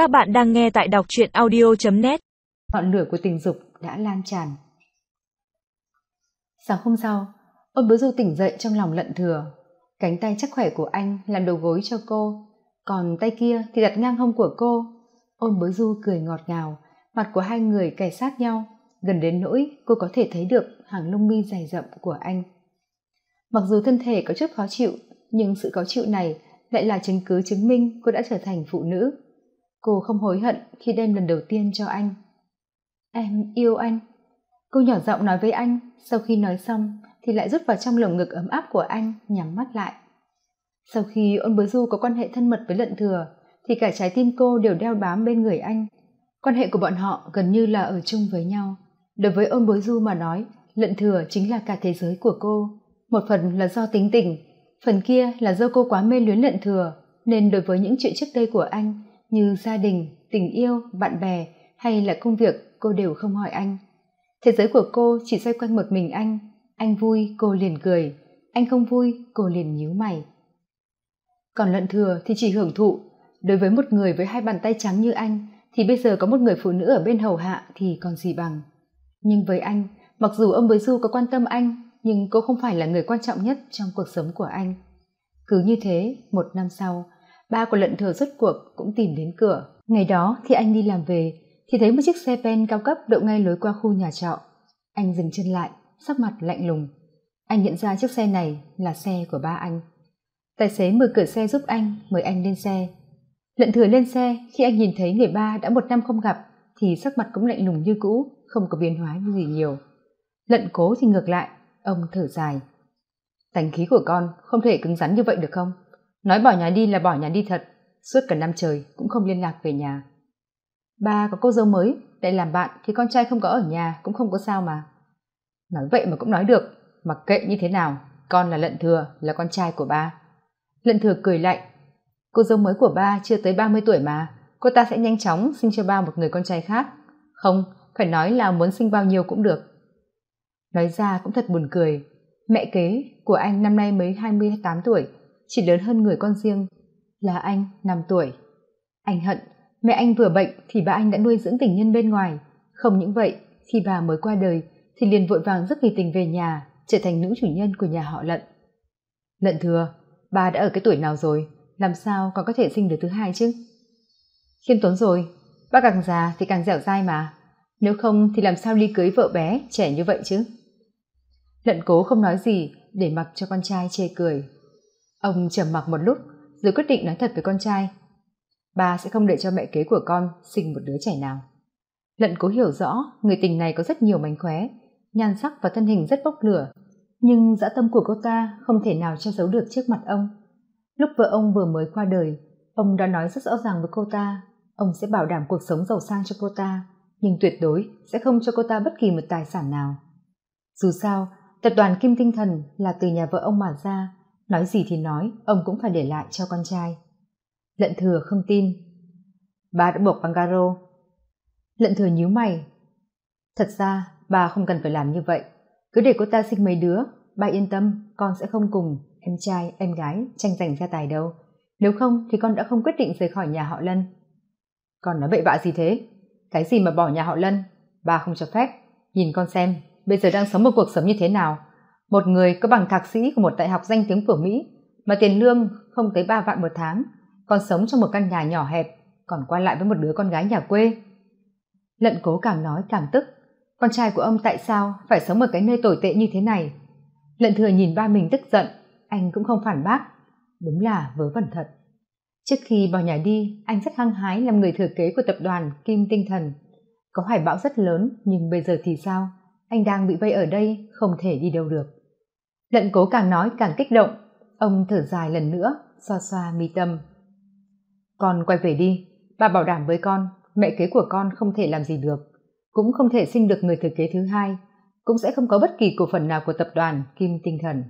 Các bạn đang nghe tại đọc truyện audio.net Ngọn lửa của tình dục đã lan tràn. Sáng hôm sau, ôn bứa du tỉnh dậy trong lòng lận thừa. Cánh tay chắc khỏe của anh làm đầu gối cho cô, còn tay kia thì đặt ngang hông của cô. Ôn bứa du cười ngọt ngào, mặt của hai người kề sát nhau, gần đến nỗi cô có thể thấy được hàng lông mi dày rậm của anh. Mặc dù thân thể có chút khó chịu, nhưng sự khó chịu này lại là chứng cứ chứng minh cô đã trở thành phụ nữ cô không hối hận khi đem lần đầu tiên cho anh. Em yêu anh. Cô nhỏ giọng nói với anh, sau khi nói xong thì lại rút vào trong lồng ngực ấm áp của anh, nhắm mắt lại. Sau khi ôn bối du có quan hệ thân mật với lận thừa, thì cả trái tim cô đều đeo bám bên người anh. Quan hệ của bọn họ gần như là ở chung với nhau. Đối với ôn bối du mà nói lận thừa chính là cả thế giới của cô. Một phần là do tính tình, phần kia là do cô quá mê luyến lận thừa, nên đối với những chuyện trước đây của anh như gia đình, tình yêu, bạn bè hay là công việc, cô đều không hỏi anh. Thế giới của cô chỉ xoay quanh một mình anh. Anh vui, cô liền cười. Anh không vui, cô liền nhíu mày. Còn lận thừa thì chỉ hưởng thụ. Đối với một người với hai bàn tay trắng như anh, thì bây giờ có một người phụ nữ ở bên hầu hạ thì còn gì bằng. Nhưng với anh, mặc dù ông bới du có quan tâm anh, nhưng cô không phải là người quan trọng nhất trong cuộc sống của anh. Cứ như thế, một năm sau ba của lận thừa rốt cuộc cũng tìm đến cửa. Ngày đó, khi anh đi làm về, thì thấy một chiếc xe pen cao cấp đậu ngay lối qua khu nhà trọ. Anh dừng chân lại, sắc mặt lạnh lùng. Anh nhận ra chiếc xe này là xe của ba anh. Tài xế mở cửa xe giúp anh, mời anh lên xe. Lận thừa lên xe, khi anh nhìn thấy người ba đã một năm không gặp, thì sắc mặt cũng lạnh lùng như cũ, không có biến hóa như gì nhiều. Lận cố thì ngược lại, ông thở dài. Tánh khí của con không thể cứng rắn như vậy được không? Nói bỏ nhà đi là bỏ nhà đi thật. Suốt cả năm trời cũng không liên lạc về nhà. Ba có cô dâu mới, lại làm bạn thì con trai không có ở nhà cũng không có sao mà. Nói vậy mà cũng nói được, mặc kệ như thế nào, con là lận thừa, là con trai của ba. Lận thừa cười lạnh, cô dâu mới của ba chưa tới ba mươi tuổi mà, cô ta sẽ nhanh chóng sinh cho ba một người con trai khác. Không, phải nói là muốn sinh bao nhiêu cũng được. Nói ra cũng thật buồn cười. Mẹ kế của anh năm nay mới hai mươi tám tuổi chỉ lớn hơn người con riêng. Là anh, năm tuổi. Anh hận, mẹ anh vừa bệnh thì bà anh đã nuôi dưỡng tình nhân bên ngoài. Không những vậy, khi bà mới qua đời thì liền vội vàng rất vì tình về nhà, trở thành nữ chủ nhân của nhà họ lận. Lận thừa bà đã ở cái tuổi nào rồi? Làm sao còn có thể sinh được thứ hai chứ? Khiêm tốn rồi, bác càng già thì càng dẻo dai mà. Nếu không thì làm sao ly cưới vợ bé trẻ như vậy chứ? Lận cố không nói gì để mặc cho con trai chê cười ông trầm mặc một lúc, rồi quyết định nói thật với con trai. Ba sẽ không để cho mẹ kế của con sinh một đứa trẻ nào. Lận cố hiểu rõ người tình này có rất nhiều mánh khóe, nhan sắc và thân hình rất bốc lửa, nhưng dã tâm của cô ta không thể nào che giấu được trước mặt ông. Lúc vợ ông vừa mới qua đời, ông đã nói rất rõ ràng với cô ta, ông sẽ bảo đảm cuộc sống giàu sang cho cô ta, nhưng tuyệt đối sẽ không cho cô ta bất kỳ một tài sản nào. Dù sao, tập đoàn kim tinh thần là từ nhà vợ ông mà ra nói gì thì nói, ông cũng phải để lại cho con trai. Lận thừa không tin. Bà đã buộc bằng garo. Lận thừa nhíu mày. Thật ra, bà không cần phải làm như vậy. Cứ để cô ta sinh mấy đứa, bà yên tâm, con sẽ không cùng em trai, em gái tranh giành gia tài đâu. Nếu không thì con đã không quyết định rời khỏi nhà họ lân. Con nói bậy bạ gì thế? Cái gì mà bỏ nhà họ lân? Bà không cho phép. Nhìn con xem, bây giờ đang sống một cuộc sống như thế nào? Một người có bằng thạc sĩ của một đại học danh tiếng của mỹ, mà tiền lương không tới ba vạn một tháng, còn sống trong một căn nhà nhỏ hẹp, còn qua lại với một đứa con gái nhà quê. Lận cố càng nói càng tức, con trai của ông tại sao phải sống ở cái nơi tồi tệ như thế này? Lận thừa nhìn ba mình tức giận, anh cũng không phản bác, đúng là vớ vẩn thật. Trước khi bỏ nhà đi, anh rất hăng hái làm người thừa kế của tập đoàn kim tinh thần. Có hoài bão rất lớn, nhưng bây giờ thì sao? Anh đang bị vây ở đây, không thể đi đâu được lận cố càng nói càng kích động. Ông thở dài lần nữa, xoa xoa mi tâm. Con quay về đi. Bà bảo đảm với con, mẹ kế của con không thể làm gì được. Cũng không thể sinh được người thừa kế thứ hai. Cũng sẽ không có bất kỳ cổ phần nào của tập đoàn kim tinh thần.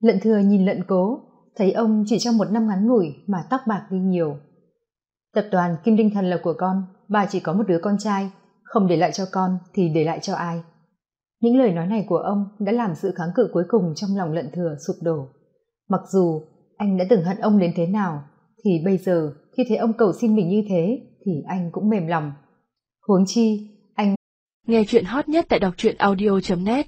Lận thừa nhìn lận cố, thấy ông chỉ trong một năm ngắn ngủi mà tóc bạc đi nhiều. Tập đoàn kim tinh thần là của con, bà chỉ có một đứa con trai. Không để lại cho con thì để lại cho ai? Những lời nói này của ông đã làm sự kháng cự cuối cùng trong lòng lận thừa sụp đổ. Mặc dù anh đã từng hận ông đến thế nào, thì bây giờ khi thấy ông cầu xin mình như thế, thì anh cũng mềm lòng. Huống chi, anh nghe chuyện hot nhất tại đọc truyện audio net.